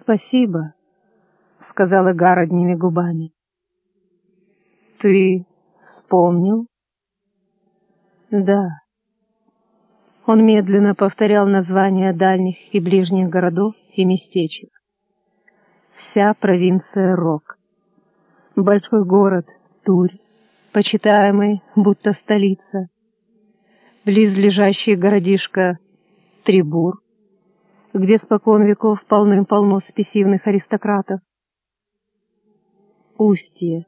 «Спасибо», — сказала Гар одними губами. «Ты вспомнил?» «Да». Он медленно повторял названия дальних и ближних городов и местечек. Вся провинция Рок. Большой город Турь, почитаемый, будто столица. Близлежащий городишко Трибур, где спокон веков полным-полно спесивных аристократов. Устье,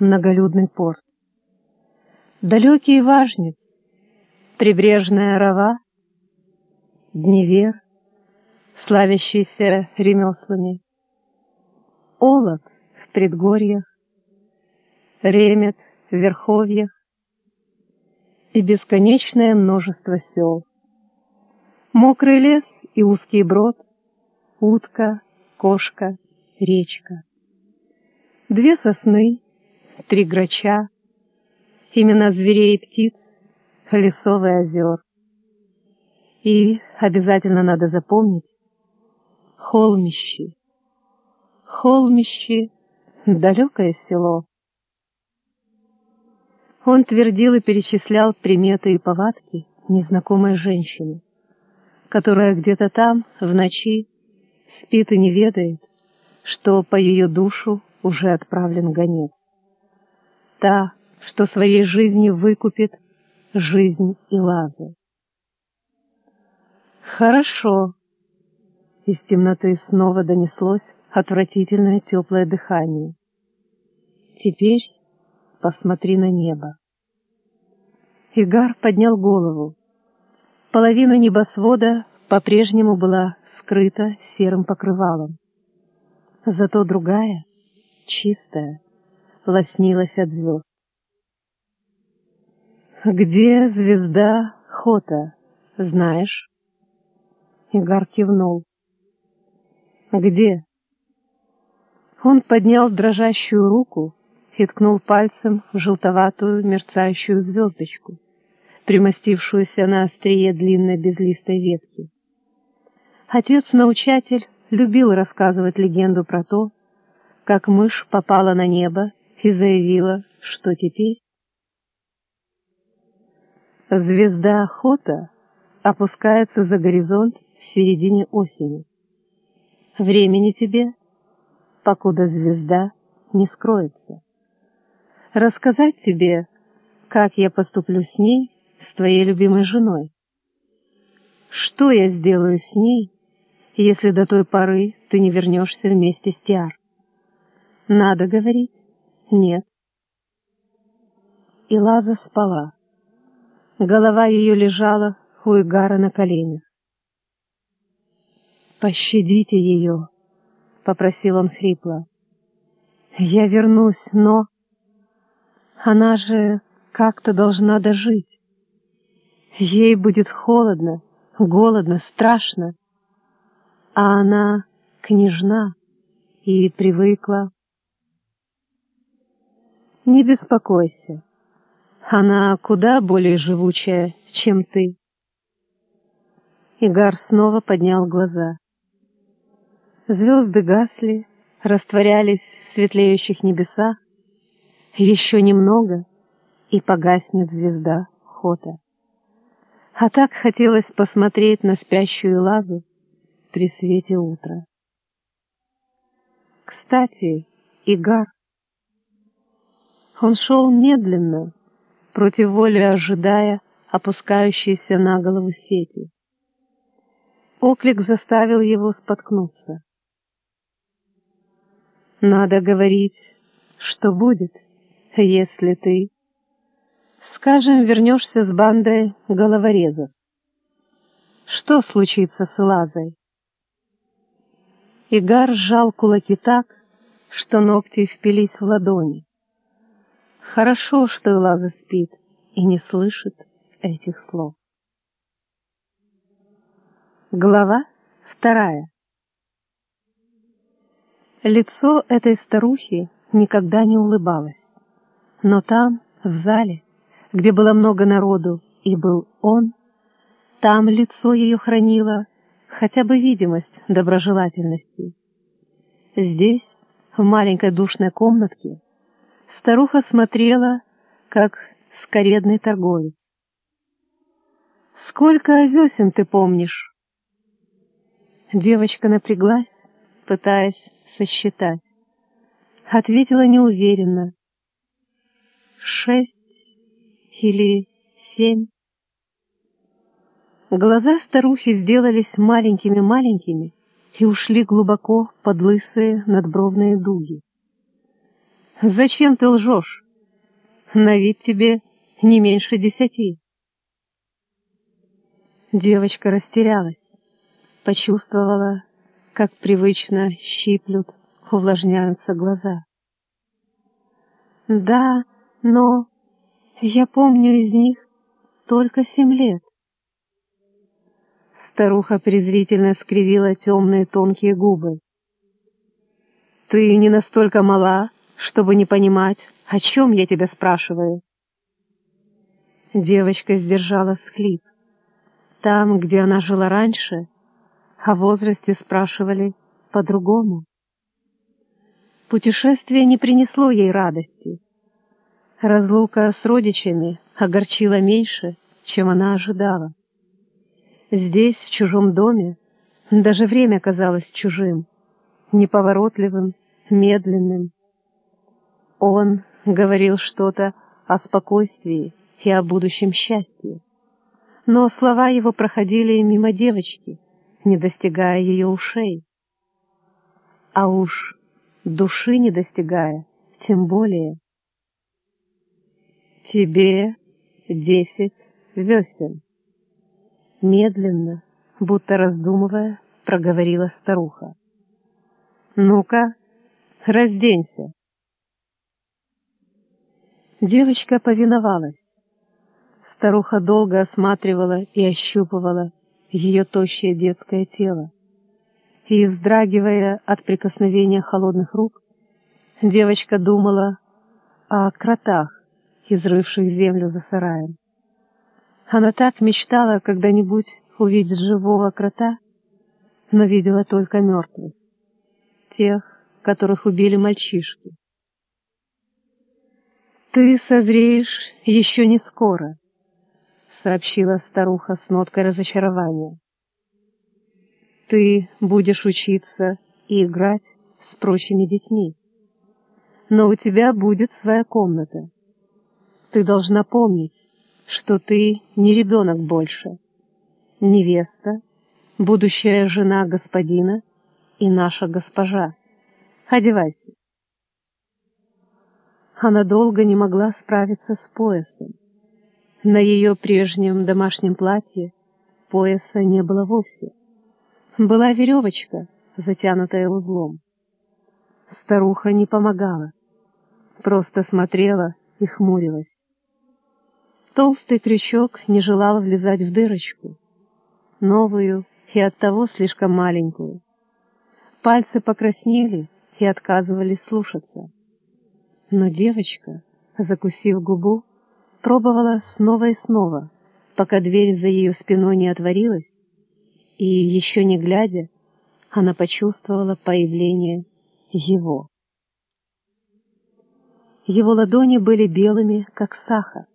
многолюдный порт. Далекий важниц, прибрежная рова, Дневер, славящийся ремеслами, Олок в предгорьях, Ремет в верховьях и бесконечное множество сел. Мокрый лес и узкий брод, утка, кошка, речка. Две сосны, три грача, имена зверей и птиц, лесовый озер. И обязательно надо запомнить холмищи. Холмищи — далекое село. Он твердил и перечислял приметы и повадки незнакомой женщины которая где-то там, в ночи, спит и не ведает, что по ее душу уже отправлен гонец. Та, что своей жизнью выкупит жизнь и лазы. Хорошо. Из темноты снова донеслось отвратительное теплое дыхание. Теперь посмотри на небо. Игар поднял голову. Половина небосвода по-прежнему была скрыта серым покрывалом. Зато другая, чистая, лоснилась от звезд. «Где звезда Хота, знаешь?» Игар кивнул. «Где?» Он поднял дрожащую руку и ткнул пальцем в желтоватую мерцающую звездочку примостившуюся на острие длинной безлистой ветки. Отец-научатель любил рассказывать легенду про то, как мышь попала на небо и заявила, что теперь звезда охота опускается за горизонт в середине осени. Времени тебе, покуда звезда не скроется. Рассказать тебе, как я поступлю с ней, с твоей любимой женой. Что я сделаю с ней, если до той поры ты не вернешься вместе с Тиар? Надо говорить? Нет. И Лаза спала. Голова ее лежала у Игара на коленях. «Пощадите ее», — попросил он хрипло. «Я вернусь, но...» Она же как-то должна дожить. Ей будет холодно, голодно, страшно. А она княжна и привыкла. Не беспокойся, она куда более живучая, чем ты. Игар снова поднял глаза. Звезды гасли, растворялись в светлеющих небесах. Еще немного, и погаснет звезда Хота. А так хотелось посмотреть на спящую Лазу при свете утра. Кстати, Игар. Он шел медленно, против воли ожидая опускающейся на голову сети. Оклик заставил его споткнуться. Надо говорить, что будет, если ты Скажем, вернешься с бандой головорезов. Что случится с Лазой? Игар сжал кулаки так, что ногти впились в ладони. Хорошо, что Лаза спит и не слышит этих слов. Глава вторая Лицо этой старухи никогда не улыбалось, но там, в зале, где было много народу, и был он, там лицо ее хранило хотя бы видимость доброжелательности. Здесь, в маленькой душной комнатке, старуха смотрела, как скоредный торговец. «Сколько весен ты помнишь?» Девочка напряглась, пытаясь сосчитать. Ответила неуверенно. «Шесть или семь?» Глаза старухи сделались маленькими-маленькими и ушли глубоко под лысые надбровные дуги. «Зачем ты лжешь? На вид тебе не меньше десяти». Девочка растерялась, почувствовала, как привычно щиплют, увлажняются глаза. «Да, но я помню из них только семь лет». Старуха презрительно скривила темные тонкие губы. «Ты не настолько мала, чтобы не понимать, о чем я тебя спрашиваю». Девочка сдержала всхлип. Там, где она жила раньше, о возрасте спрашивали по-другому. Путешествие не принесло ей радости. Разлука с родичами огорчила меньше, чем она ожидала. Здесь, в чужом доме, даже время казалось чужим, неповоротливым, медленным. Он говорил что-то о спокойствии и о будущем счастье. Но слова его проходили мимо девочки, не достигая ее ушей. А уж души не достигая, тем более. Тебе десять весен. Медленно, будто раздумывая, проговорила старуха. «Ну-ка, разденься!» Девочка повиновалась. Старуха долго осматривала и ощупывала ее тощее детское тело. И, вздрагивая от прикосновения холодных рук, девочка думала о кротах, изрывших землю за сараем. Она так мечтала когда-нибудь увидеть живого крота, но видела только мертвых, тех, которых убили мальчишки. «Ты созреешь еще не скоро», — сообщила старуха с ноткой разочарования. «Ты будешь учиться и играть с прочими детьми, но у тебя будет своя комната. Ты должна помнить, что ты не ребенок больше, невеста, будущая жена господина и наша госпожа. Одевайся. Она долго не могла справиться с поясом. На ее прежнем домашнем платье пояса не было вовсе. Была веревочка, затянутая узлом. Старуха не помогала, просто смотрела и хмурилась. Толстый крючок не желал влезать в дырочку, новую и оттого слишком маленькую. Пальцы покраснели и отказывались слушаться. Но девочка, закусив губу, пробовала снова и снова, пока дверь за ее спиной не отворилась, и, еще не глядя, она почувствовала появление его. Его ладони были белыми, как сахар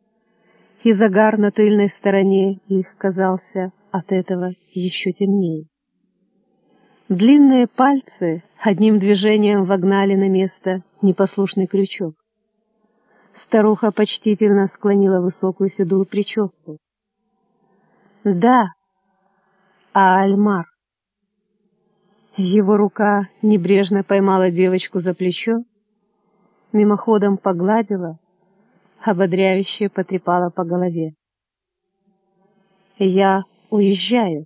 и загар на тыльной стороне их казался от этого еще темнее. Длинные пальцы одним движением вогнали на место непослушный крючок. Старуха почтительно склонила высокую седую прическу. «Да, а Альмар?» Его рука небрежно поймала девочку за плечо, мимоходом погладила, ободряюще потрепала по голове. «Я уезжаю».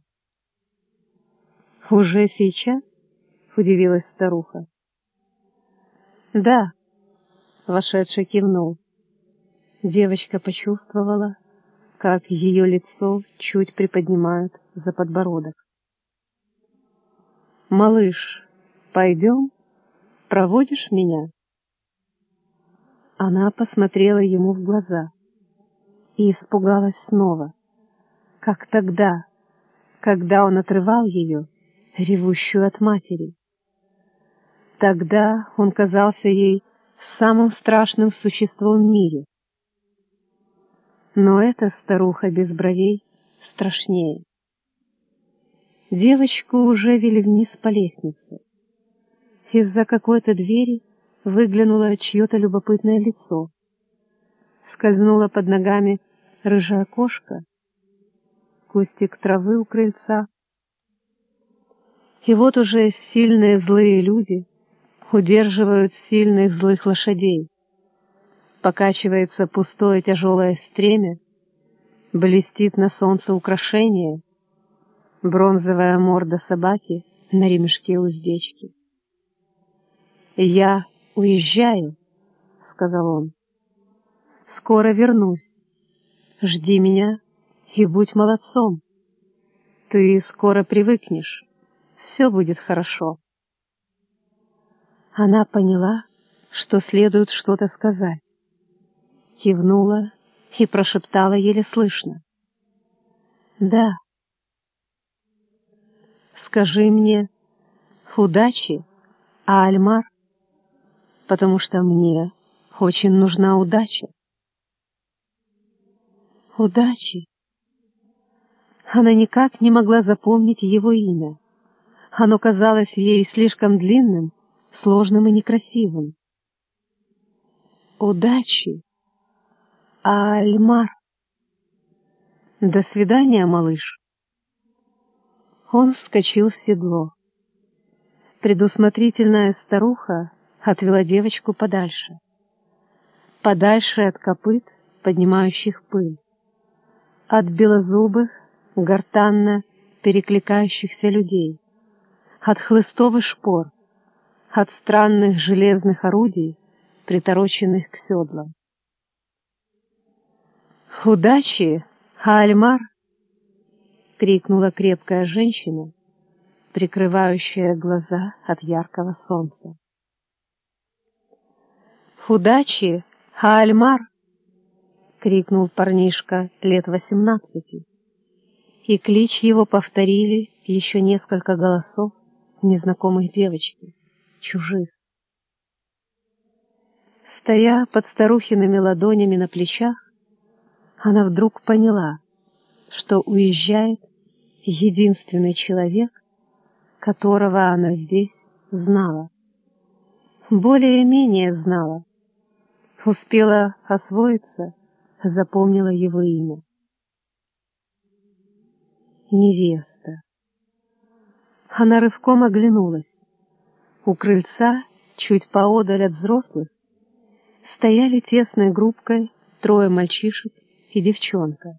«Уже сейчас?» — удивилась старуха. «Да», — вошедший кивнул. Девочка почувствовала, как ее лицо чуть приподнимают за подбородок. «Малыш, пойдем? Проводишь меня?» Она посмотрела ему в глаза и испугалась снова, как тогда, когда он отрывал ее, ревущую от матери. Тогда он казался ей самым страшным существом в мире. Но эта старуха без бровей страшнее. Девочку уже вели вниз по лестнице. Из-за какой-то двери выглянуло чье-то любопытное лицо. Скользнула под ногами рыжая кошка, кустик травы у крыльца. И вот уже сильные злые люди удерживают сильных злых лошадей. Покачивается пустое тяжелое стремя, блестит на солнце украшение, бронзовая морда собаки на ремешке уздечки. «Я уезжаю», — сказал он. «Скоро вернусь. Жди меня и будь молодцом. Ты скоро привыкнешь, все будет хорошо. Она поняла, что следует что-то сказать. Кивнула и прошептала еле слышно. «Да». «Скажи мне удачи, а Альмар, потому что мне очень нужна удача». «Удачи?» Она никак не могла запомнить его имя. Оно казалось ей слишком длинным, сложным и некрасивым. Удачи! Альмар? До свидания, малыш. Он вскочил в седло. Предусмотрительная старуха отвела девочку подальше. Подальше от копыт, поднимающих пыль. От белозубых, гортанно перекликающихся людей, от хлыстов шпор, от странных железных орудий, притороченных к седлам. «Удачи, Альмар!» — крикнула крепкая женщина, прикрывающая глаза от яркого солнца. «Удачи, Альмар!» — крикнул парнишка лет восемнадцати и клич его повторили еще несколько голосов незнакомых девочки, чужих. Стоя под старухиными ладонями на плечах, она вдруг поняла, что уезжает единственный человек, которого она здесь знала. Более-менее знала. Успела освоиться, запомнила его имя невеста. Она рывком оглянулась. У крыльца, чуть поодаль от взрослых, стояли тесной группкой трое мальчишек и девчонка.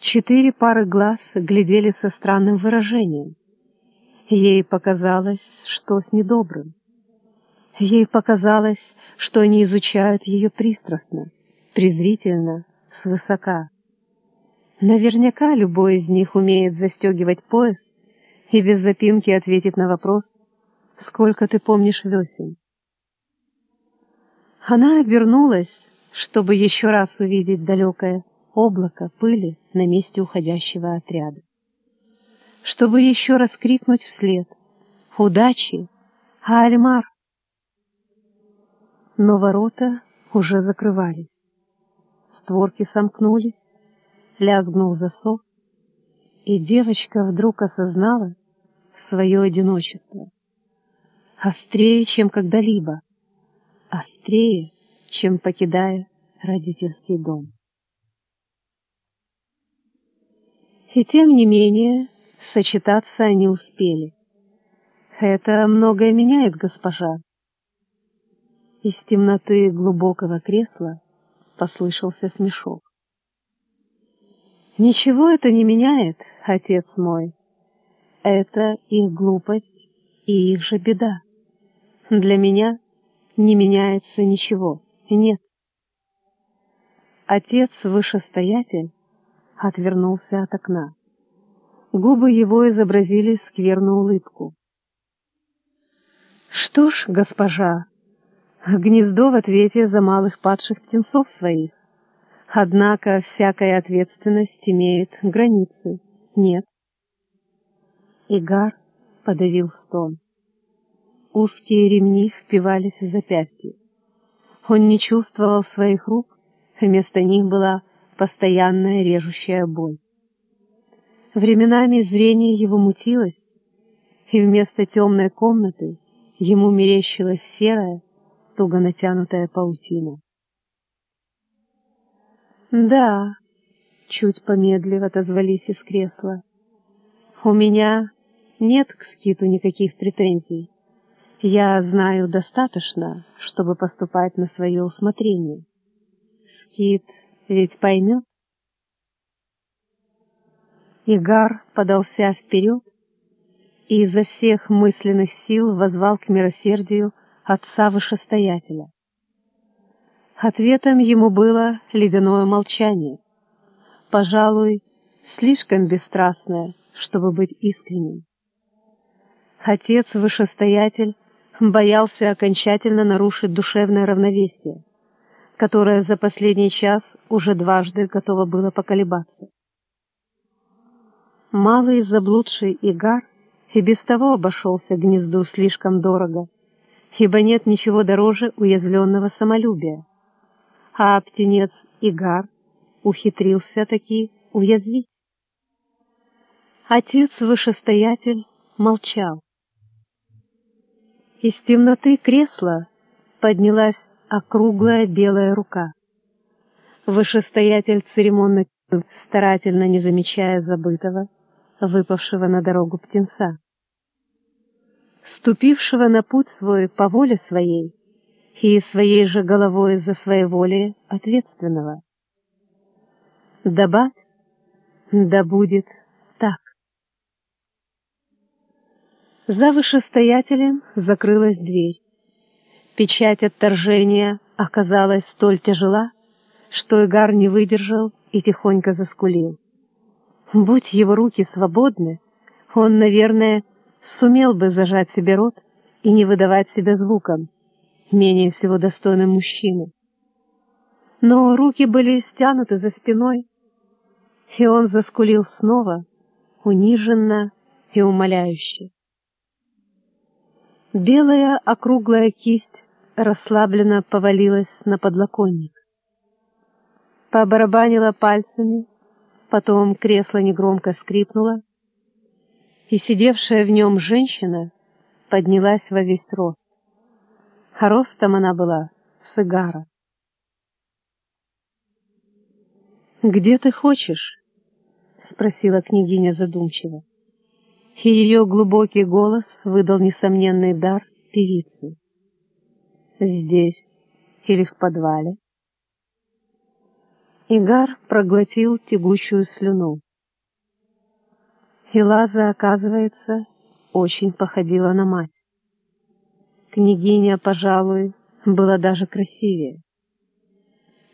Четыре пары глаз глядели со странным выражением. Ей показалось, что с недобрым. Ей показалось, что они изучают ее пристрастно, презрительно, свысока. Наверняка любой из них умеет застегивать пояс и без запинки ответит на вопрос «Сколько ты помнишь весен?». Она обернулась, чтобы еще раз увидеть далекое облако пыли на месте уходящего отряда. Чтобы еще раз крикнуть вслед «Удачи! Альмар!». Но ворота уже закрывались. Створки сомкнулись, лязгнул засов, и девочка вдруг осознала свое одиночество. Острее, чем когда-либо, острее, чем покидая родительский дом. И тем не менее, сочетаться они успели. Это многое меняет госпожа. Из темноты глубокого кресла послышался смешок. Ничего это не меняет, отец мой. Это их глупость и их же беда. Для меня не меняется ничего, нет. Отец вышестоятель отвернулся от окна. Губы его изобразили скверную улыбку. Что ж, госпожа, гнездо в ответе за малых падших птенцов своих. Однако всякая ответственность имеет границы. Нет. Игар подавил стон. узкие ремни впивались в запястье. Он не чувствовал своих рук, вместо них была постоянная режущая боль. Временами зрение его мутилось, и вместо темной комнаты ему мерещилась серая, туго натянутая паутина. «Да», — чуть помедлив отозвались из кресла, — «у меня нет к скиту никаких претензий. Я знаю достаточно, чтобы поступать на свое усмотрение. Скит ведь поймет?» Игар подался вперед и изо всех мысленных сил возвал к милосердию Отца Вышестоятеля. Ответом ему было ледяное молчание, пожалуй, слишком бесстрастное, чтобы быть искренним. Отец Вышестоятель боялся окончательно нарушить душевное равновесие, которое за последний час уже дважды готово было поколебаться. Малый заблудший Игар и без того обошелся гнезду слишком дорого, ибо нет ничего дороже уязвленного самолюбия. А птенец Игар ухитрился таки уязвить. Отец-вышестоятель молчал. Из темноты кресла поднялась округлая белая рука. Вышестоятель церемонно старательно не замечая забытого, выпавшего на дорогу птенца. Ступившего на путь свой по воле своей и своей же головой за своеволие ответственного. Добавь, да будет так. За вышестоятелем закрылась дверь. Печать отторжения оказалась столь тяжела, что Игар не выдержал и тихонько заскулил. Будь его руки свободны, он, наверное, сумел бы зажать себе рот и не выдавать себя звуком, менее всего достойным мужчины. Но руки были стянуты за спиной, и он заскулил снова, униженно и умоляюще. Белая округлая кисть расслабленно повалилась на подлоконник. Побарабанила пальцами Потом кресло негромко скрипнуло, и сидевшая в нем женщина поднялась во весь рост. А ростом она была сигара. «Где ты хочешь?» — спросила княгиня задумчиво. И ее глубокий голос выдал несомненный дар певицы. «Здесь или в подвале?» Игар проглотил тягучую слюну. Филаза, оказывается, очень походила на мать. Княгиня, пожалуй, была даже красивее.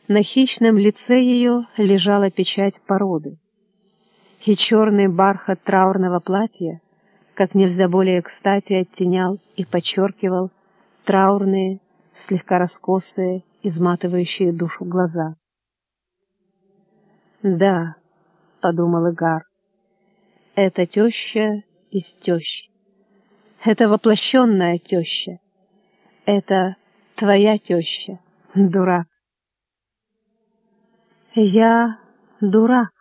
На хищном лице ее лежала печать породы, и черный бархат траурного платья как нельзя более кстати оттенял и подчеркивал траурные, слегка раскосые, изматывающие душу глаза. «Да», — подумал Игар, — «это теща из тещ. Это воплощенная теща. Это твоя теща, дурак». «Я дурак»,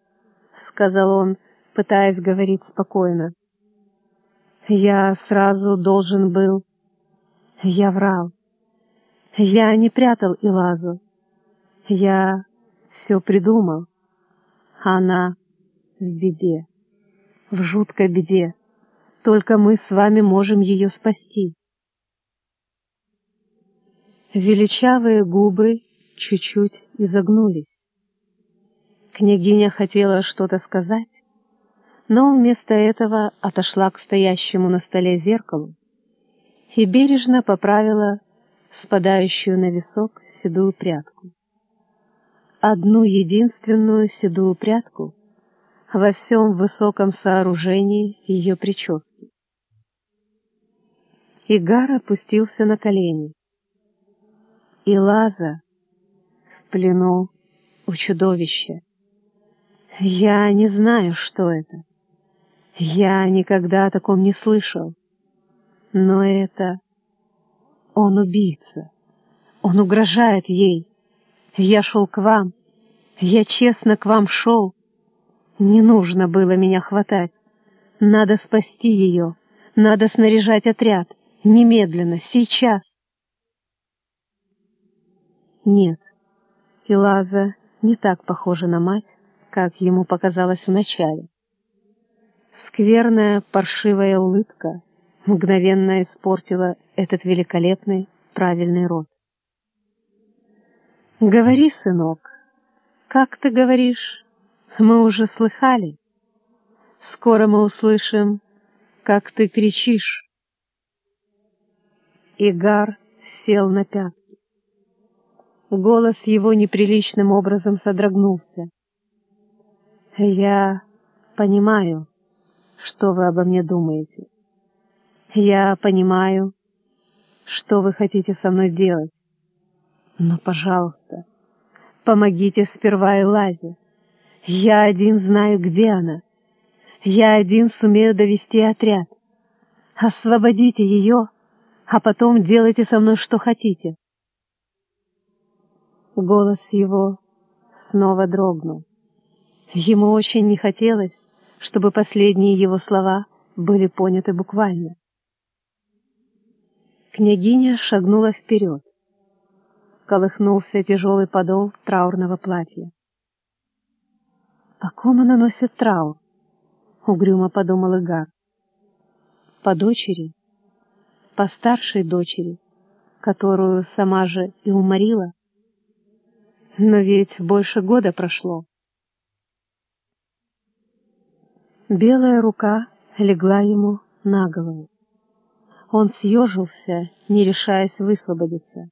— сказал он, пытаясь говорить спокойно. «Я сразу должен был...» Я врал. Я не прятал Илазу. Я все придумал. Она в беде, в жуткой беде. Только мы с вами можем ее спасти. Величавые губы чуть-чуть изогнулись. Княгиня хотела что-то сказать, но вместо этого отошла к стоящему на столе зеркалу и бережно поправила спадающую на висок седую прядку одну единственную седую прядку во всем высоком сооружении ее прически. Игар опустился на колени. И Лаза в плену у чудовища. Я не знаю, что это. Я никогда о таком не слышал. Но это... Он убийца. Он угрожает ей. Я шел к вам. Я честно к вам шел. Не нужно было меня хватать. Надо спасти ее. Надо снаряжать отряд. Немедленно, сейчас. Нет, Илаза не так похожа на мать, как ему показалось вначале. Скверная, паршивая улыбка мгновенно испортила этот великолепный, правильный рот. «Говори, сынок, как ты говоришь? Мы уже слыхали. Скоро мы услышим, как ты кричишь». Игар сел на пятки. Голос его неприличным образом содрогнулся. «Я понимаю, что вы обо мне думаете. Я понимаю, что вы хотите со мной делать. Но, пожалуйста, помогите сперва Элазе. Я один знаю, где она. Я один сумею довести отряд. Освободите ее, а потом делайте со мной что хотите. Голос его снова дрогнул. Ему очень не хотелось, чтобы последние его слова были поняты буквально. Княгиня шагнула вперед. Колыхнулся тяжелый подол траурного платья. «По ком она носит траур?» — угрюмо подумал Игар. «По дочери, по старшей дочери, которую сама же и уморила. Но ведь больше года прошло. Белая рука легла ему на голову. Он съежился, не решаясь высвободиться.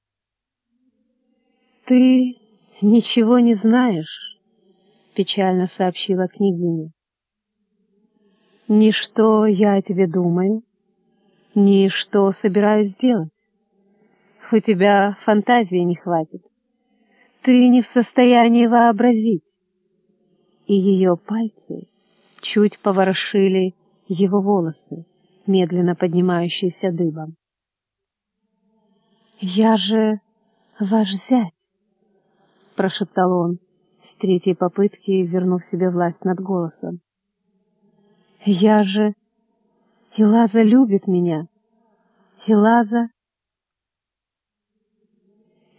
«Ты ничего не знаешь», — печально сообщила княгиня. «Ни что я о тебе думаю, ни что собираюсь делать. У тебя фантазии не хватит ты не в состоянии вообразить. И ее пальцы чуть поворошили его волосы, медленно поднимающиеся дыбом. «Я же ваш зять», — прошептал он третьей попытки, вернув себе власть над голосом. «Я же... Илаза любит меня. Илаза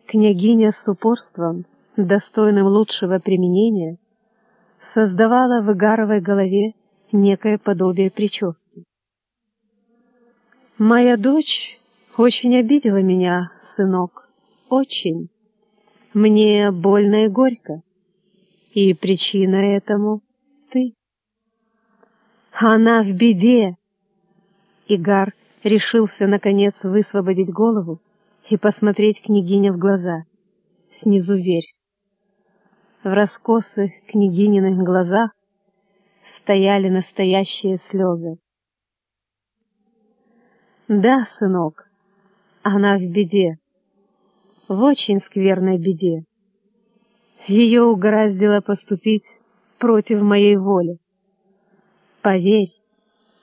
Княгиня с упорством, достойным лучшего применения, создавала в Игаровой голове некое подобие прически. «Моя дочь очень обидела меня, сынок, очень. Мне больно и горько, и причина этому — ты. Она в беде!» Игар решился, наконец, высвободить голову, и посмотреть княгине в глаза, снизу вверх. В раскосых княгининых глазах стояли настоящие слезы. Да, сынок, она в беде, в очень скверной беде. Ее угораздило поступить против моей воли. Поверь,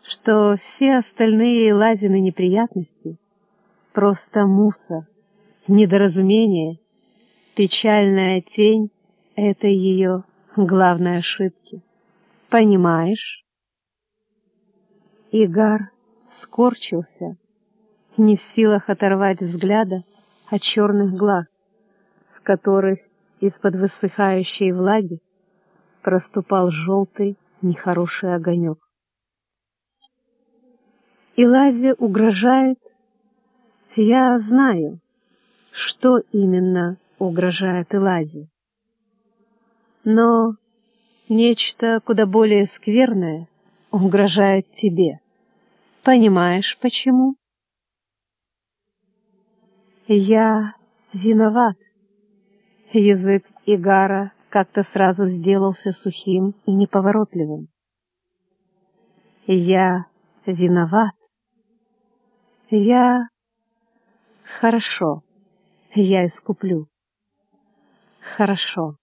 что все остальные лазины неприятности — просто мусор, недоразумение, печальная тень этой ее главной ошибки. Понимаешь? Игар скорчился, не в силах оторвать взгляда от черных глаз, в которых из-под высыхающей влаги проступал желтый нехороший огонек. И Лазе угрожает я знаю, что именно угрожает Элазе. Но нечто куда более скверное угрожает тебе. Понимаешь, почему? Я виноват. Язык Игара как-то сразу сделался сухим и неповоротливым. Я виноват. Я Хорошо, я искуплю. Хорошо.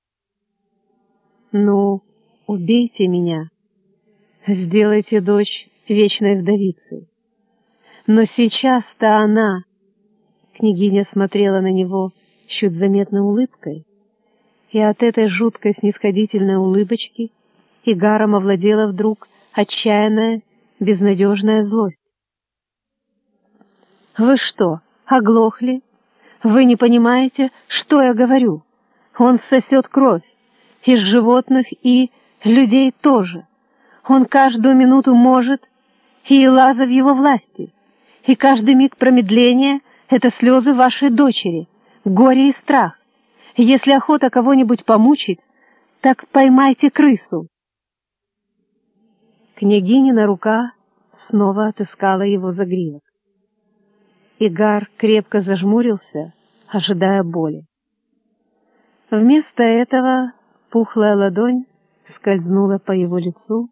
Ну, убейте меня. Сделайте дочь вечной вдовицей. Но сейчас-то она... Княгиня смотрела на него чуть заметной улыбкой, и от этой жуткой снисходительной улыбочки Игаром овладела вдруг отчаянная, безнадежная злость. «Вы что, оглохли? Вы не понимаете, что я говорю? Он сосет кровь, из животных и людей тоже. Он каждую минуту может, и лаза в его власти, и каждый миг промедления — это слезы вашей дочери, горе и страх. Если охота кого-нибудь помучить, так поймайте крысу. Княгинина рука снова отыскала его загривок. Игар крепко зажмурился, ожидая боли. Вместо этого пухлая ладонь скользнула по его лицу,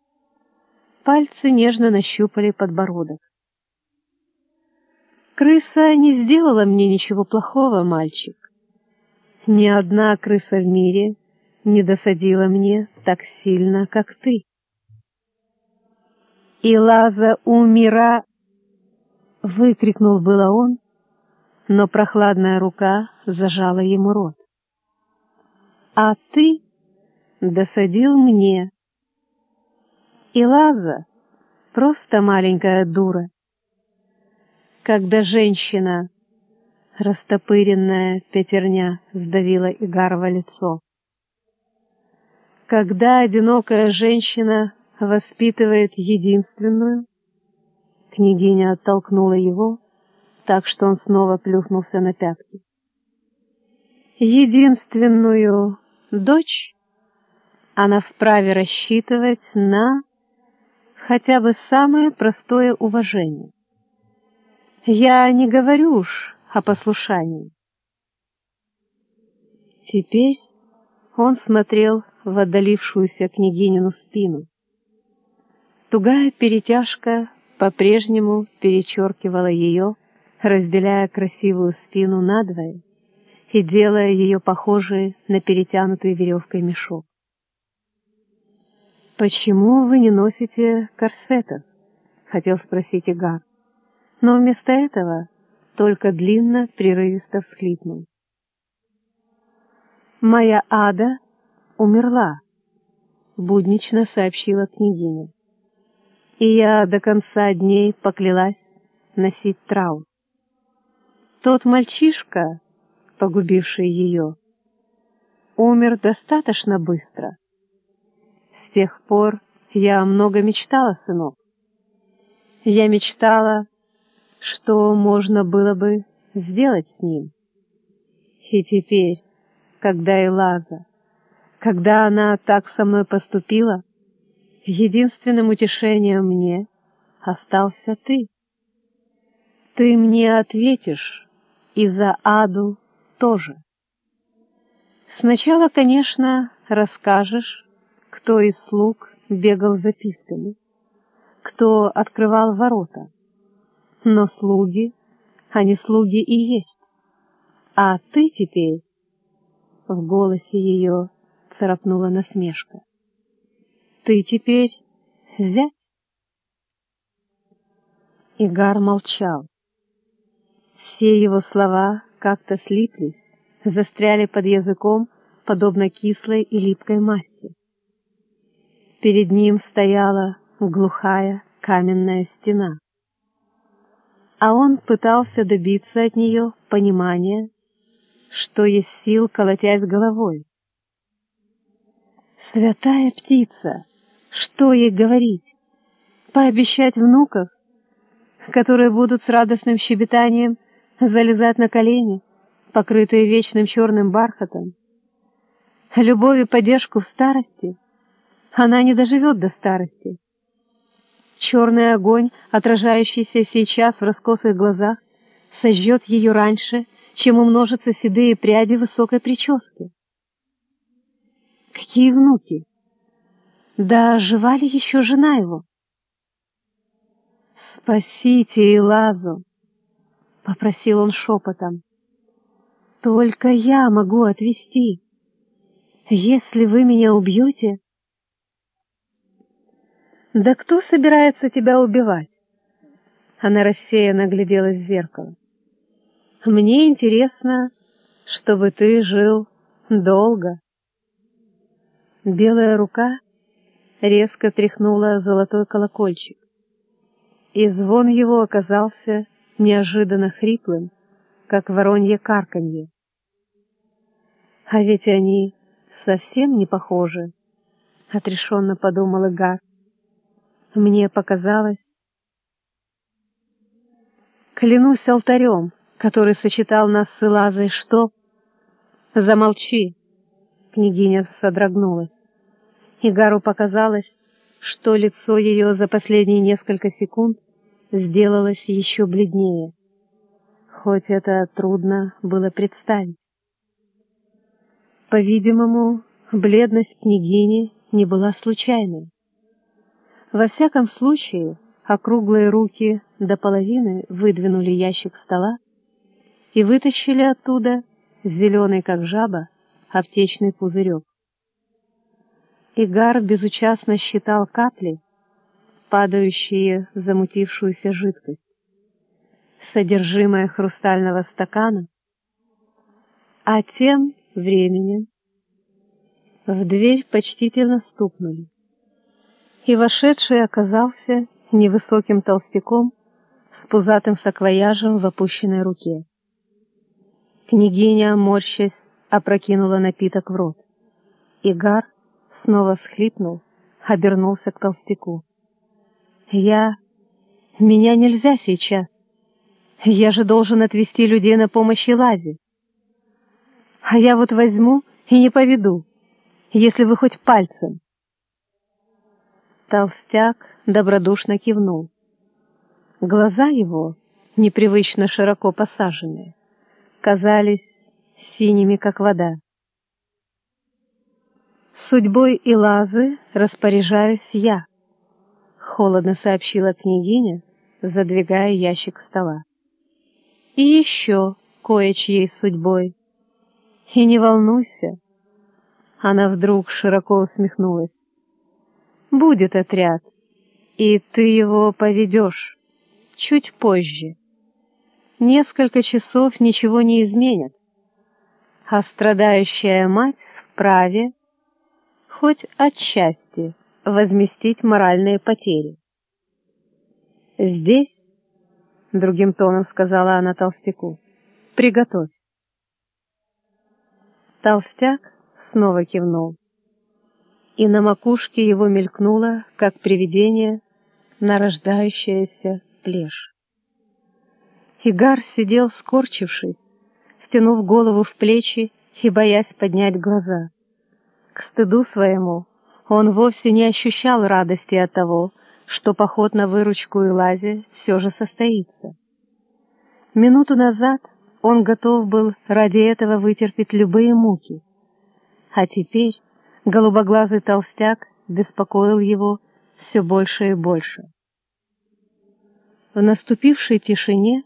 пальцы нежно нащупали подбородок. «Крыса не сделала мне ничего плохого, мальчик. Ни одна крыса в мире не досадила мне так сильно, как ты». «И Лаза умира!» — выкрикнул было он, но прохладная рука зажала ему рот. «А ты досадил мне!» И Лаза просто маленькая дура. Когда женщина, растопыренная пятерня, сдавила Игарова лицо. Когда одинокая женщина воспитывает единственную, княгиня оттолкнула его, так что он снова плюхнулся на пятки. Единственную дочь она вправе рассчитывать на хотя бы самое простое уважение. Я не говорю уж о послушании. Теперь он смотрел в отдалившуюся княгинину спину. Тугая перетяжка по-прежнему перечеркивала ее, разделяя красивую спину надвое и делая ее похожей на перетянутый веревкой мешок. «Почему вы не носите корсетов?» — хотел спросить Игар. Но вместо этого только длинно, прерывисто всхлипнул. «Моя ада умерла», — буднично сообщила княгиня. «И я до конца дней поклялась носить траур. Тот мальчишка, погубивший ее, умер достаточно быстро» С тех пор я много мечтала, сынок. Я мечтала, что можно было бы сделать с ним. И теперь, когда Элаза, когда она так со мной поступила, единственным утешением мне остался ты. Ты мне ответишь, и за Аду тоже. Сначала, конечно, расскажешь, кто из слуг бегал записками, кто открывал ворота. Но слуги, они слуги и есть. А ты теперь... В голосе ее царапнула насмешка. Ты теперь зять? Игар молчал. Все его слова как-то слиплись, застряли под языком, подобно кислой и липкой масти. Перед ним стояла глухая каменная стена. А он пытался добиться от нее понимания, что есть сил, колотясь головой. Святая птица, что ей говорить? Пообещать внуков, которые будут с радостным щебетанием залезать на колени, покрытые вечным черным бархатом? Любовь и поддержку в старости — она не доживет до старости. Черный огонь, отражающийся сейчас в раскосых глазах, сожжет ее раньше, чем умножатся седые пряди высокой прически. Какие внуки? Да жива ли еще жена его? «Спасите Илазу!» — попросил он шепотом. «Только я могу отвести. Если вы меня убьете, да кто собирается тебя убивать? Она рассеянно гляделась в зеркало. «Мне интересно, чтобы ты жил долго». Белая рука резко тряхнула золотой колокольчик, и звон его оказался неожиданно хриплым, как воронье карканье. А ведь они совсем не похожи, — отрешенно подумал Игар. Мне показалось... Клянусь алтарем, который сочетал нас с Илазой, что... Замолчи! Княгиня содрогнулась. Игару показалось, что лицо ее за последние несколько секунд сделалось еще бледнее. Хоть это трудно было представить. По-видимому, бледность княгини не была случайной. Во всяком случае, округлые руки до половины выдвинули ящик стола и вытащили оттуда зеленый, как жаба, аптечный пузырек. Игар безучастно считал капли, падающие в замутившуюся жидкость. Содержимое хрустального стакана, а тем временем в дверь почтительно стукнули, и вошедший оказался невысоким толстяком с пузатым саквояжем в опущенной руке. Княгиня, морщась, опрокинула напиток в рот. Игар снова всхлипнул, обернулся к толстяку. «Я... Меня нельзя сейчас. Я же должен отвезти людей на помощь Лазе. А я вот возьму и не поведу, если вы хоть пальцем. Толстяк добродушно кивнул. Глаза его, непривычно широко посаженные, казались синими, как вода. «Судьбой Илазы распоряжаюсь я», — холодно сообщила княгиня, задвигая ящик стола. «И еще кое-чьей судьбой. И не волнуйся, она вдруг широко усмехнулась. «Будет отряд, и ты его поведешь. Чуть позже. Несколько часов ничего не изменят. А страдающая мать вправе хоть отчасти возместить моральные потери. «Здесь», — другим тоном сказала она толстяку, — «приготовь». Толстяк снова кивнул. И на макушке его мелькнуло, как привидение, нарождающаяся плешь. Игар сидел скорчившись, втянув голову в плечи и боясь поднять глаза. К стыду своему он вовсе не ощущал радости от того, что поход на выручку Элази все же состоится. Минуту назад он готов был ради этого вытерпеть любые муки — а теперь голубоглазый толстяк беспокоил его все больше и больше. В наступившей тишине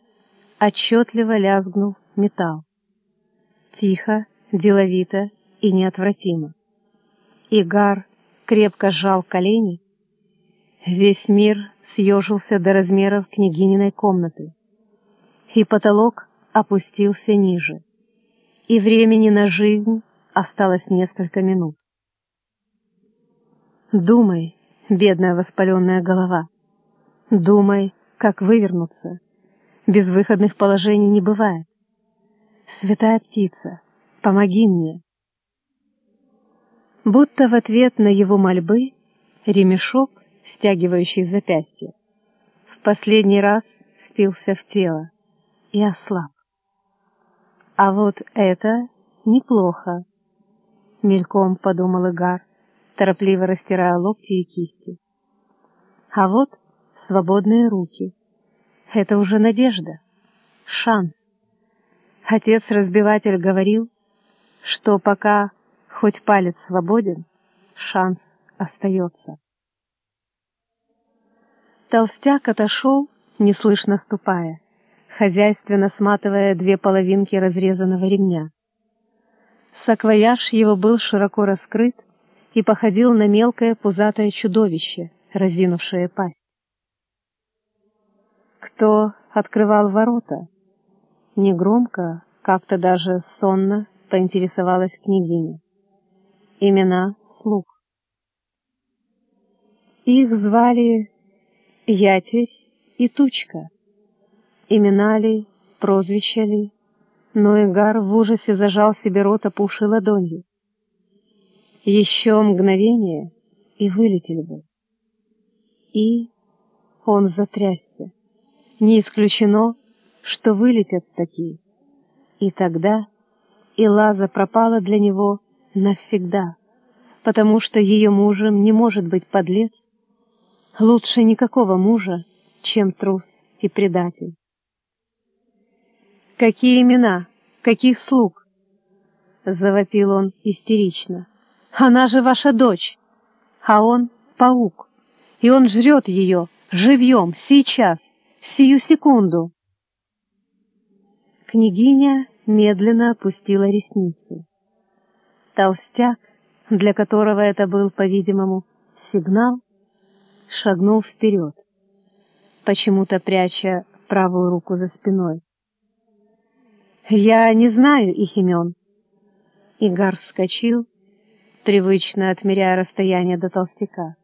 отчетливо лязгнул металл. Тихо, деловито и неотвратимо. Игар крепко сжал колени. Весь мир съежился до размеров княгининой комнаты, и потолок опустился ниже, и времени на жизнь Осталось несколько минут. Думай, бедная воспаленная голова. Думай, как вывернуться. Безвыходных положений не бывает. Святая птица, помоги мне. Будто в ответ на его мольбы ремешок, стягивающий запястье, в последний раз впился в тело и ослаб. А вот это неплохо мельком подумал Игар, торопливо растирая локти и кисти. А вот свободные руки. Это уже надежда, шанс. Отец-разбиватель говорил, что пока хоть палец свободен, шанс остается. Толстяк отошел, неслышно ступая, хозяйственно сматывая две половинки разрезанного ремня. Саквояж его был широко раскрыт и походил на мелкое пузатое чудовище, разинувшее пасть. кто открывал ворота? Негромко, как-то даже сонно поинтересовалась княгиня. Имена слуг. Их звали Ятверь и Тучка. Имена ли, прозвища ли, но Игар в ужасе зажал себе рот опухшей ладонью. Еще мгновение, и вылетели бы. И он затрясся. Не исключено, что вылетят такие. И тогда и Лаза пропала для него навсегда, потому что ее мужем не может быть подлец. Лучше никакого мужа, чем трус и предатель. «Какие имена? Каких слуг?» — завопил он истерично. «Она же ваша дочь, а он — паук, и он жрет ее живьем, сейчас, сию секунду». Княгиня медленно опустила ресницы. Толстяк, для которого это был, по-видимому, сигнал, шагнул вперед, почему-то пряча правую руку за спиной. «Я не знаю их имен». Игар вскочил, привычно отмеряя расстояние до толстяка,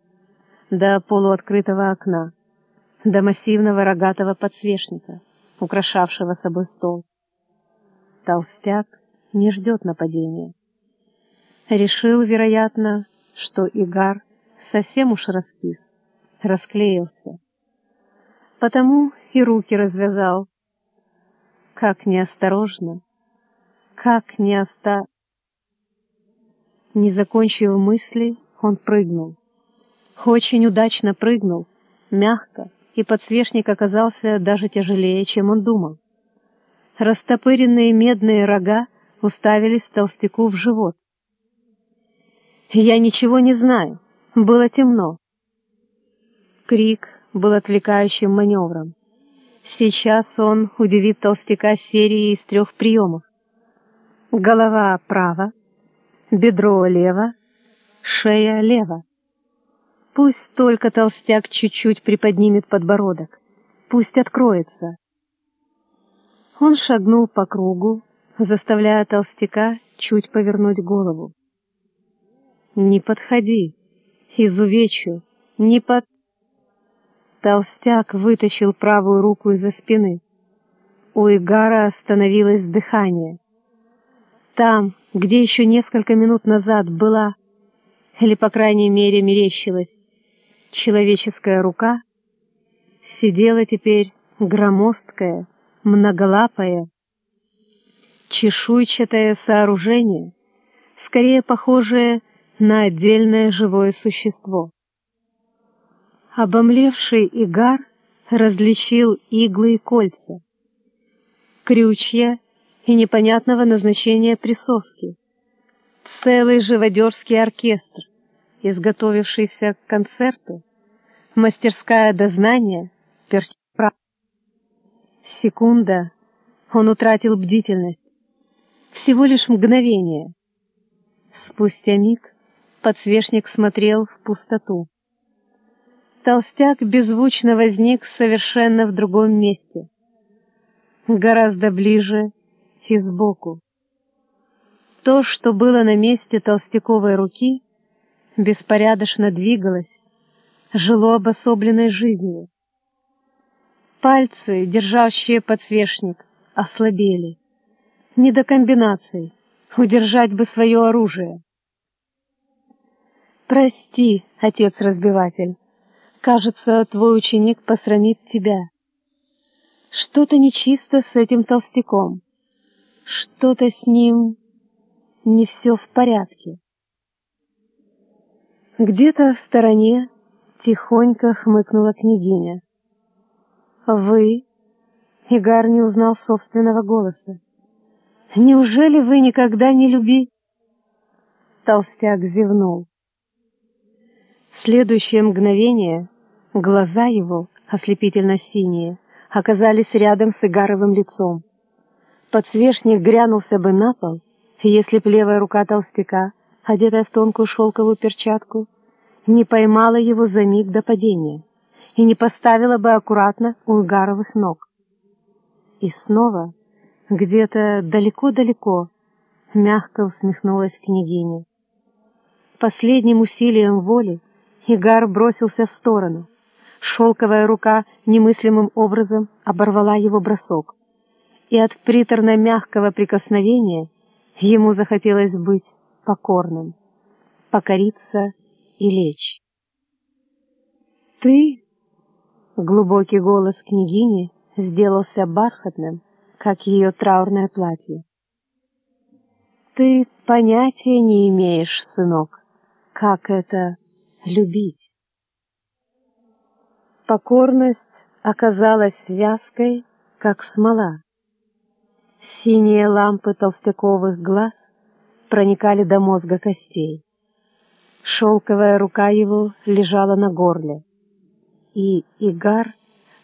до полуоткрытого окна, до массивного рогатого подсвечника, украшавшего собой стол. Толстяк не ждет нападения. Решил, вероятно, что Игар совсем уж раскис, расклеился. Потому и руки развязал. Как неосторожно, как неоста... Не закончив мысли, он прыгнул. Очень удачно прыгнул, мягко, и подсвечник оказался даже тяжелее, чем он думал. Растопыренные медные рога уставились толстяку в живот. «Я ничего не знаю. Было темно». Крик был отвлекающим маневром. Сейчас он удивит толстяка серией из трех приемов. Голова право, бедро лево, шея лево. Пусть только толстяк чуть-чуть приподнимет подбородок, пусть откроется. Он шагнул по кругу, заставляя толстяка чуть повернуть голову. «Не подходи, изувечу, не под...» Толстяк вытащил правую руку из-за спины. У Игара остановилось дыхание. Там, где еще несколько минут назад была, или, по крайней мере, мерещилась, человеческая рука, сидела теперь громоздкая, многолапое, чешуйчатое сооружение, скорее похожее на отдельное живое существо. Обомлевший Игар различил иглы и кольца, крючья и непонятного назначения присоски, целый живодерский оркестр, изготовившийся к концерту, мастерская дознания, перчатка. Секунда, он утратил бдительность. Всего лишь мгновение. Спустя миг подсвечник смотрел в пустоту. Толстяк беззвучно возник совершенно в другом месте. Гораздо ближе и сбоку. То, что было на месте толстяковой руки, беспорядочно двигалось, жило обособленной жизнью. Пальцы, держащие подсвечник, ослабели. Не до комбинаций. Удержать бы свое оружие. Прости, отец-разбиватель. Кажется, твой ученик посрамит тебя. Что-то нечисто с этим толстяком. Что-то с ним не все в порядке. Где-то в стороне тихонько хмыкнула княгиня. «Вы?» Игар не узнал собственного голоса. «Неужели вы никогда не люби?» Толстяк зевнул. В следующее мгновение глаза его, ослепительно синие, оказались рядом с Игаровым лицом. Подсвечник грянулся бы на пол, если б левая рука толстяка, одетая в тонкую шелковую перчатку, не поймала его за миг до падения и не поставила бы аккуратно у Игаровых ног. И снова, где-то далеко-далеко, мягко усмехнулась княгиня. Последним усилием воли Игар бросился в сторону. Шелковая рука немыслимым образом оборвала его бросок, и от приторно-мягкого прикосновения ему захотелось быть покорным, покориться и лечь. «Ты?» — глубокий голос княгини сделался бархатным, как ее траурное платье. «Ты понятия не имеешь, сынок, как это любить». Покорность оказалась вязкой, как смола. Синие лампы толстяковых глаз проникали до мозга костей. Шелковая рука его лежала на горле, и Игар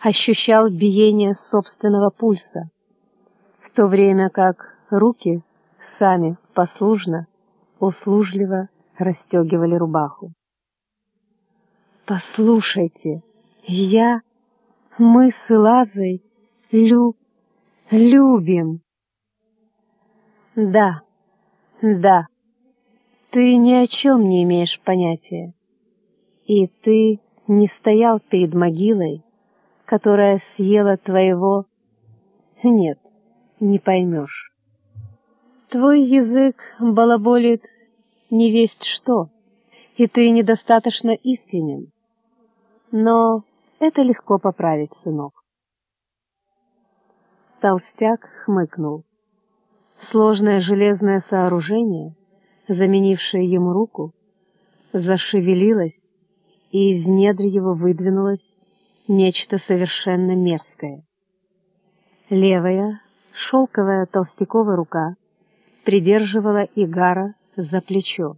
ощущал биение собственного пульса, в то время как руки сами послушно, услужливо расстегивали рубаху. «Послушайте, я, мы с Лазой лю, любим!» Да, да, ты ни о чем не имеешь понятия. И ты не стоял перед могилой, которая съела твоего... Нет, не поймешь. Твой язык балаболит не весть что, и ты недостаточно искренен. Но это легко поправить, сынок. Толстяк хмыкнул. Сложное железное сооружение, заменившее ему руку, зашевелилось, и из недр его выдвинулось нечто совершенно мерзкое. Левая, шелковая толстяковая рука придерживала Игара за плечо,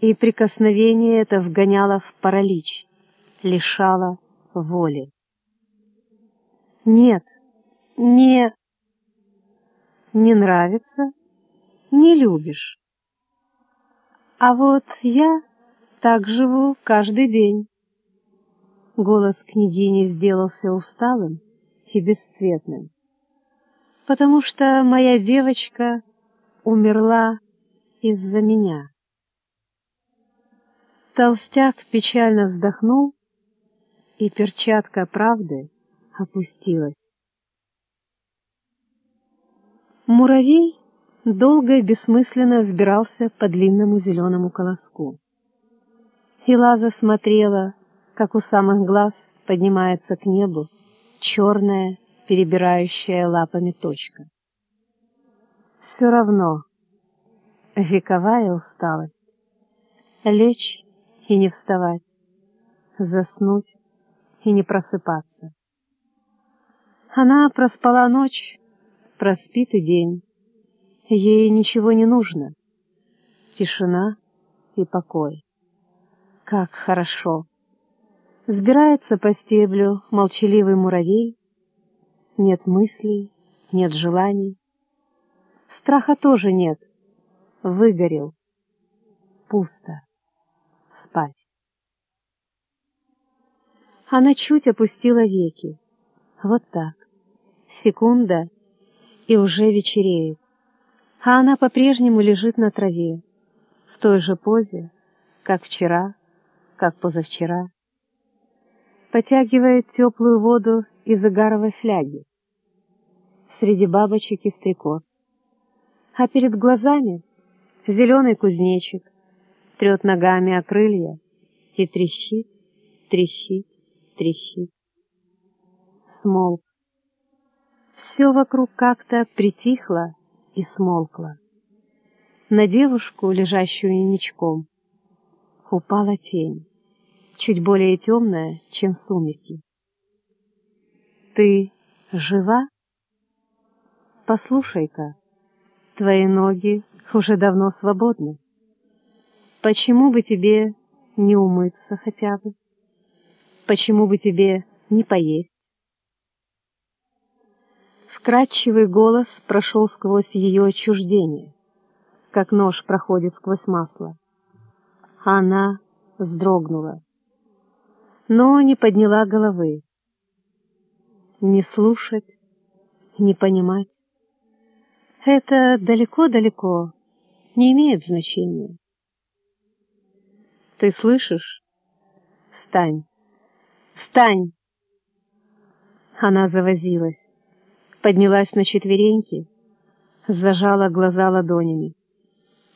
и прикосновение это вгоняло в паралич, лишало воли. «Нет, не...» не нравится, не любишь. А вот я так живу каждый день. Голос княгини сделался усталым и бесцветным, потому что моя девочка умерла из-за меня. Толстяк печально вздохнул, и перчатка правды опустилась. Муравей долго и бессмысленно взбирался по длинному зеленому колоску. Филаза смотрела, как у самых глаз поднимается к небу черная, перебирающая лапами точка. Все равно вековая усталость. Лечь и не вставать, заснуть и не просыпаться. Она проспала ночь, проспит и день. Ей ничего не нужно. Тишина и покой. Как хорошо! Сбирается по стеблю молчаливый муравей. Нет мыслей, нет желаний. Страха тоже нет. Выгорел. Пусто. Спать. Она чуть опустила веки. Вот так. Секунда — и уже вечереет, а она по-прежнему лежит на траве, в той же позе, как вчера, как позавчера, потягивает теплую воду из агаровой фляги среди бабочек и стрекоз, а перед глазами зеленый кузнечик трет ногами о крылья и трещит, трещит, трещит. Смолк, все вокруг как-то притихло и смолкло. На девушку, лежащую ничком, упала тень, чуть более темная, чем сумерки. «Ты жива?» «Послушай-ка, твои ноги уже давно свободны. Почему бы тебе не умыться хотя бы? Почему бы тебе не поесть? Вкрадчивый голос прошел сквозь ее отчуждение, как нож проходит сквозь масло. Она вздрогнула. но не подняла головы. Не слушать, не понимать. Это далеко-далеко, не имеет значения. Ты слышишь? Встань! Встань! Она завозилась, поднялась на четвереньки, зажала глаза ладонями,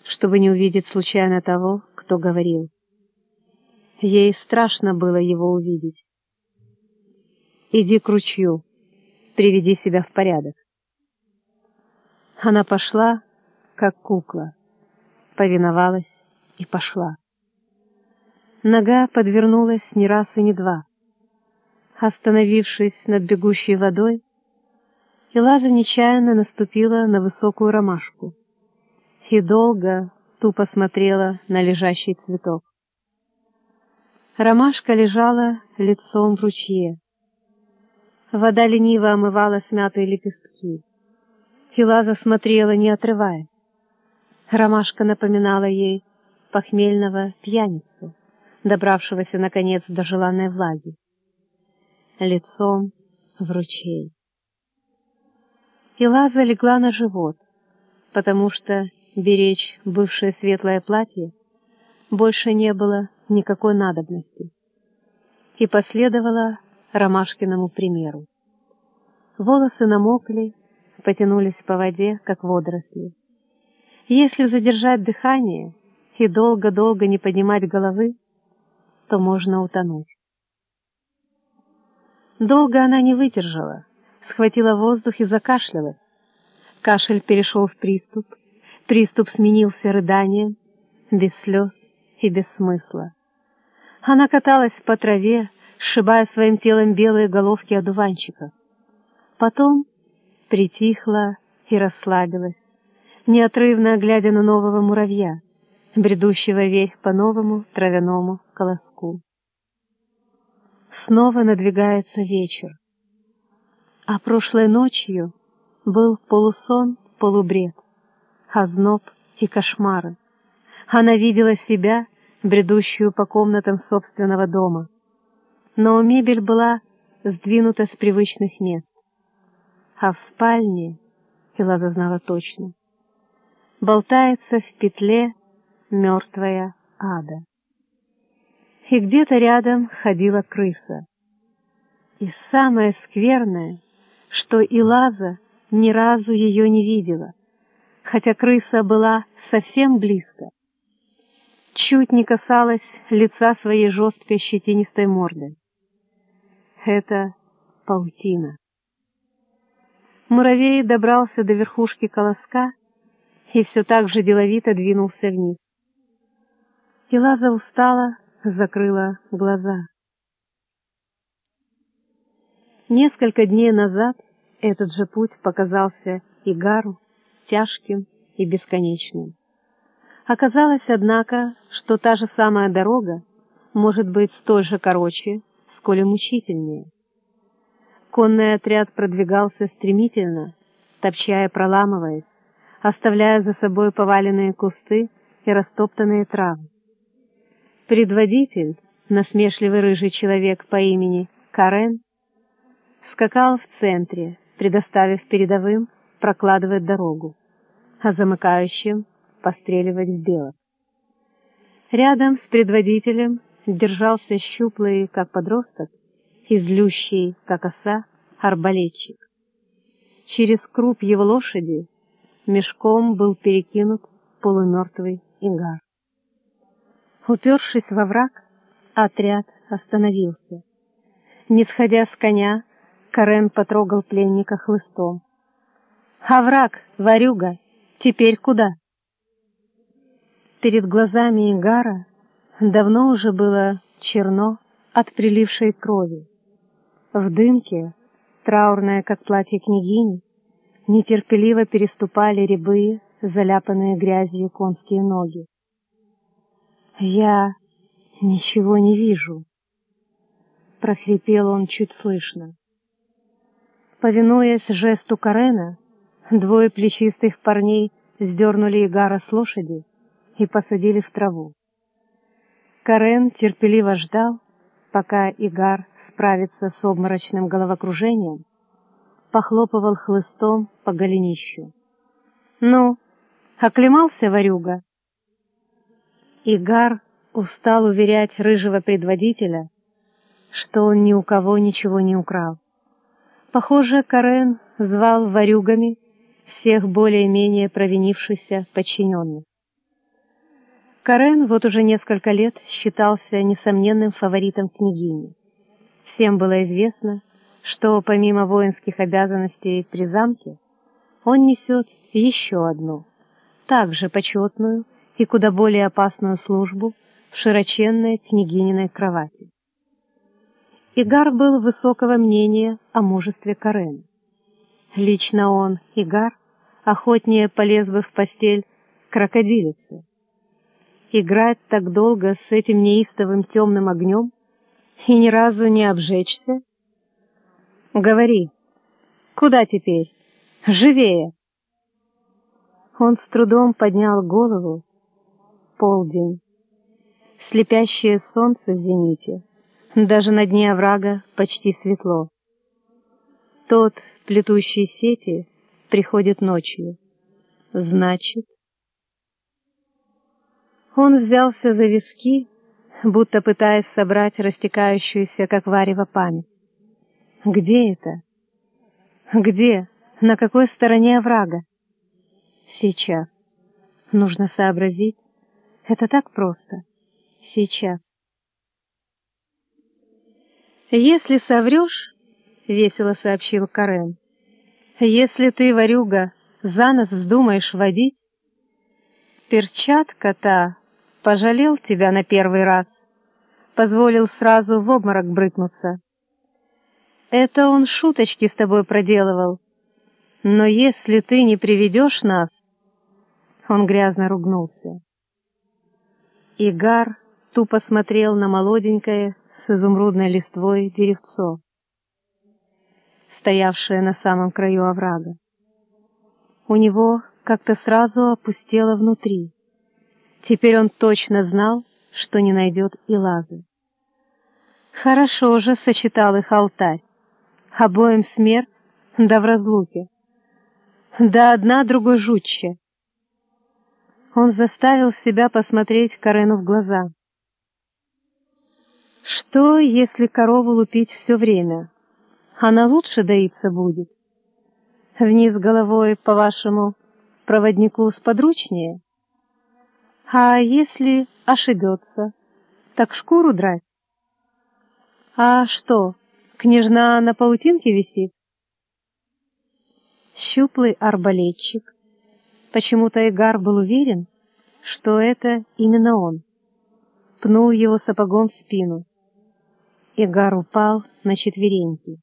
чтобы не увидеть случайно того, кто говорил. Ей страшно было его увидеть. «Иди к ручью, приведи себя в порядок». Она пошла, как кукла, повиновалась и пошла. Нога подвернулась не раз и не два. Остановившись над бегущей водой, Элаза нечаянно наступила на высокую ромашку и долго тупо смотрела на лежащий цветок. Ромашка лежала лицом в ручье. Вода лениво омывала смятые лепестки. Филаза смотрела, не отрываясь. Ромашка напоминала ей похмельного пьяницу, добравшегося, наконец, до желанной влаги. Лицом в ручей. Филаза легла на живот, потому что беречь бывшее светлое платье больше не было никакой надобности. И последовала Ромашкиному примеру. Волосы намокли, потянулись по воде, как водоросли. Если задержать дыхание и долго-долго не поднимать головы, то можно утонуть. Долго она не выдержала, схватила воздух и закашлялась. Кашель перешел в приступ, приступ сменился рыданием, без слез и без смысла. Она каталась по траве, сшибая своим телом белые головки одуванчиков. Потом притихла и расслабилась, неотрывно глядя на нового муравья, бредущего вверх по новому травяному колоску. Снова надвигается вечер. А прошлой ночью был полусон, полубред, озноб и кошмары. Она видела себя, бредущую по комнатам собственного дома. Но мебель была сдвинута с привычных мест. А в спальне, Филаза знала точно, болтается в петле мертвая ада. И где-то рядом ходила крыса. И самое скверное, что Илаза ни разу ее не видела, хотя крыса была совсем близко чуть не касалась лица своей жесткой щетинистой морды. Это паутина. Муравей добрался до верхушки колоска и все так же деловито двинулся вниз. И Лаза устала, закрыла глаза. Несколько дней назад этот же путь показался Игару тяжким и бесконечным. Оказалось, однако, что та же самая дорога может быть столь же короче, сколь и мучительнее. Конный отряд продвигался стремительно, топчая проламываясь, оставляя за собой поваленные кусты и растоптанные травы. Предводитель, насмешливый рыжий человек по имени Карен, скакал в центре, предоставив передовым прокладывать дорогу, а замыкающим постреливать в белок. Рядом с предводителем держался щуплый, как подросток, и злющий, как оса, арбалетчик. Через круп его лошади мешком был перекинут полумертвый игар. Упершись во враг, отряд остановился. Не сходя с коня, Карен потрогал пленника хлыстом. «А враг, ворюга, теперь куда?» Перед глазами Игара давно уже было черно от прилившей крови. В дымке, траурная, как платье княгини, нетерпеливо переступали рябые, заляпанные грязью конские ноги. «Я ничего не вижу», — прохрипел он чуть слышно. Повинуясь жесту Карена, двое плечистых парней сдернули Игара с лошади и посадили в траву. Карен терпеливо ждал, пока Игар справится с обморочным головокружением, похлопывал хлыстом по голенищу. «Ну, оклемался ворюга?» Игар устал уверять рыжего предводителя, что он ни у кого ничего не украл. Похоже, Карен звал ворюгами всех более-менее провинившихся подчиненных. Карен вот уже несколько лет считался несомненным фаворитом княгини. Всем было известно, что помимо воинских обязанностей при замке, он несет еще одну, также почетную и куда более опасную службу в широченной княгининой кровати. Игар был высокого мнения о мужестве Карен. Лично он, Игар, охотнее полез бы в постель крокодилицы. Играть так долго с этим неистовым темным огнем и ни разу не обжечься? Говори, куда теперь? Живее! Он с трудом поднял голову. Полдень. Слепящее солнце в зените. Даже на дне оврага почти светло. Тот, плетущий сети, приходит ночью. Значит... Он взялся за виски, будто пытаясь собрать растекающуюся, как варево, память. Где это? Где? На какой стороне оврага? Сейчас. Нужно сообразить. Это так просто. Сейчас. «Если соврешь, — весело сообщил Карен, — если ты, ворюга, за нос вздумаешь водить, перчатка-то пожалел тебя на первый раз, позволил сразу в обморок брыкнуться. Это он шуточки с тобой проделывал. Но если ты не приведешь нас... Он грязно ругнулся. Игар тупо смотрел на молоденькое с изумрудной листвой деревцо, стоявшее на самом краю оврага. У него как-то сразу опустело внутри. Теперь он точно знал, что не найдет и лазы. Хорошо же сочетал их алтарь. Обоим смерть, да в разлуке. Да одна другой жутче. Он заставил себя посмотреть Карену в глаза. Что, если корову лупить все время? Она лучше доиться будет. Вниз головой, по-вашему, проводнику сподручнее? А если ошибется, так шкуру драть? А что, княжна на паутинке висит? Щуплый арбалетчик. Почему-то Игар был уверен, что это именно он. Пнул его сапогом в спину. Игар упал на четвереньки.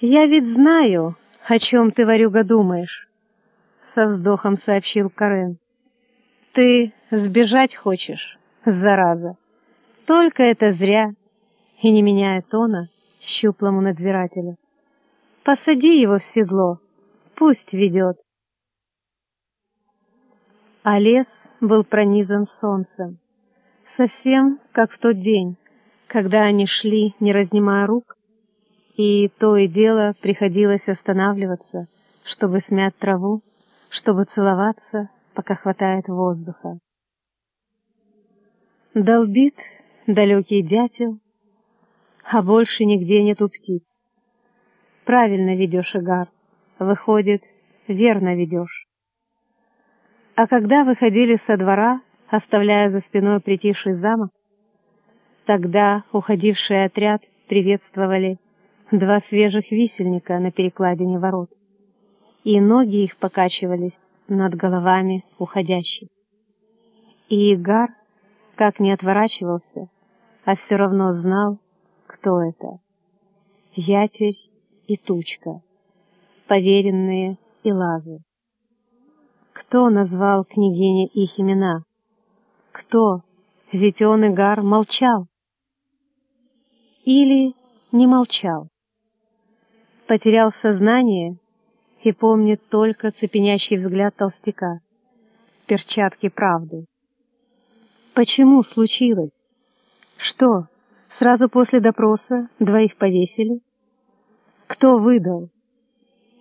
«Я ведь знаю, о чем ты, Варюга, думаешь», — со вздохом сообщил Карен. «Ты сбежать хочешь, зараза. Только это зря». И, не меняя тона, щуплому надзирателю. «Посади его в седло, пусть ведет». А лес был пронизан солнцем, совсем как в тот день, когда они шли, не разнимая рук, и то и дело приходилось останавливаться, чтобы смять траву, чтобы целоваться, пока хватает воздуха. Долбит далекий дятел, а больше нигде нету птиц. Правильно ведешь, Игар, выходит, верно ведешь. А когда выходили со двора, оставляя за спиной притихший замок, тогда уходивший отряд приветствовали два свежих висельника на перекладине ворот, и ноги их покачивались над головами уходящих. И Игар, как не отворачивался, а все равно знал, кто это. Ятверь и Тучка, поверенные и лазы. Кто назвал княгине их имена? Кто? Ведь он, Игар, молчал. Или не молчал потерял сознание и помнит только цепенящий взгляд толстяка, перчатки правды. Почему случилось? Что, сразу после допроса двоих повесили? Кто выдал?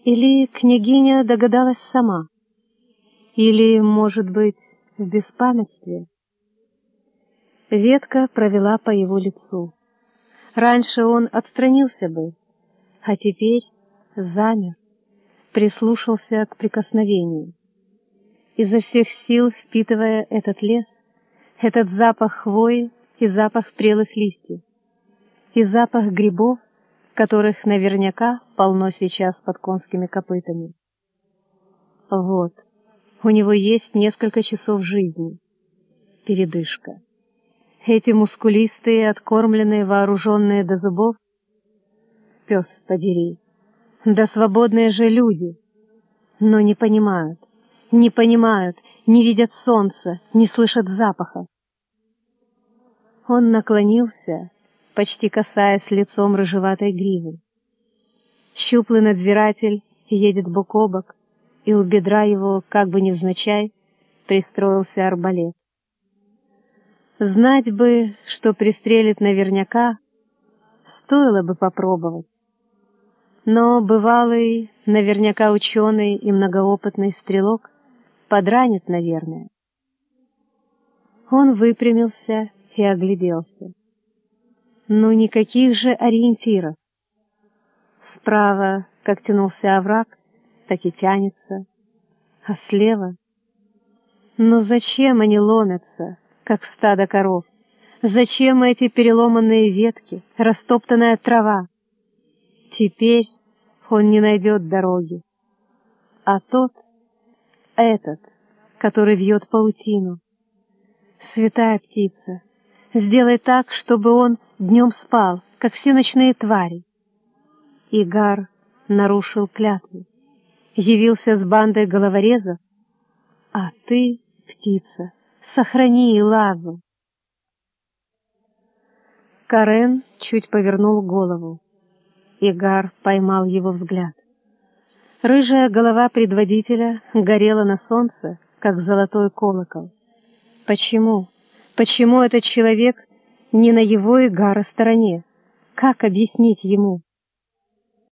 Или княгиня догадалась сама? Или, может быть, в беспамятстве? Ветка провела по его лицу. Раньше он отстранился бы, а теперь замер, прислушался к прикосновению. Изо всех сил впитывая этот лес, этот запах хвои и запах прелых листьев, и запах грибов, которых наверняка полно сейчас под конскими копытами. Вот, у него есть несколько часов жизни. Передышка. Эти мускулистые, откормленные, вооруженные до зубов, пес подери, да свободные же люди, но не понимают, не понимают, не видят солнца, не слышат запаха. Он наклонился, почти касаясь лицом рыжеватой гривы. Щуплый надзиратель едет бок о бок, и у бедра его, как бы невзначай, пристроился арбалет. Знать бы, что пристрелит наверняка, стоило бы попробовать. Но бывалый, наверняка ученый и многоопытный стрелок подранит, наверное. Он выпрямился и огляделся. Ну, никаких же ориентиров. Справа, как тянулся овраг, так и тянется, а слева... Но зачем они ломятся, как стадо коров? Зачем эти переломанные ветки, растоптанная трава? Теперь он не найдет дороги. А тот, этот, который вьет паутину. Святая птица, сделай так, чтобы он днем спал, как все ночные твари. Игар нарушил клятву, явился с бандой головорезов, а ты, птица, сохрани лазу. Карен чуть повернул голову. Игар поймал его взгляд. Рыжая голова предводителя горела на солнце, как золотой колокол. Почему? Почему этот человек не на его Игара стороне? Как объяснить ему?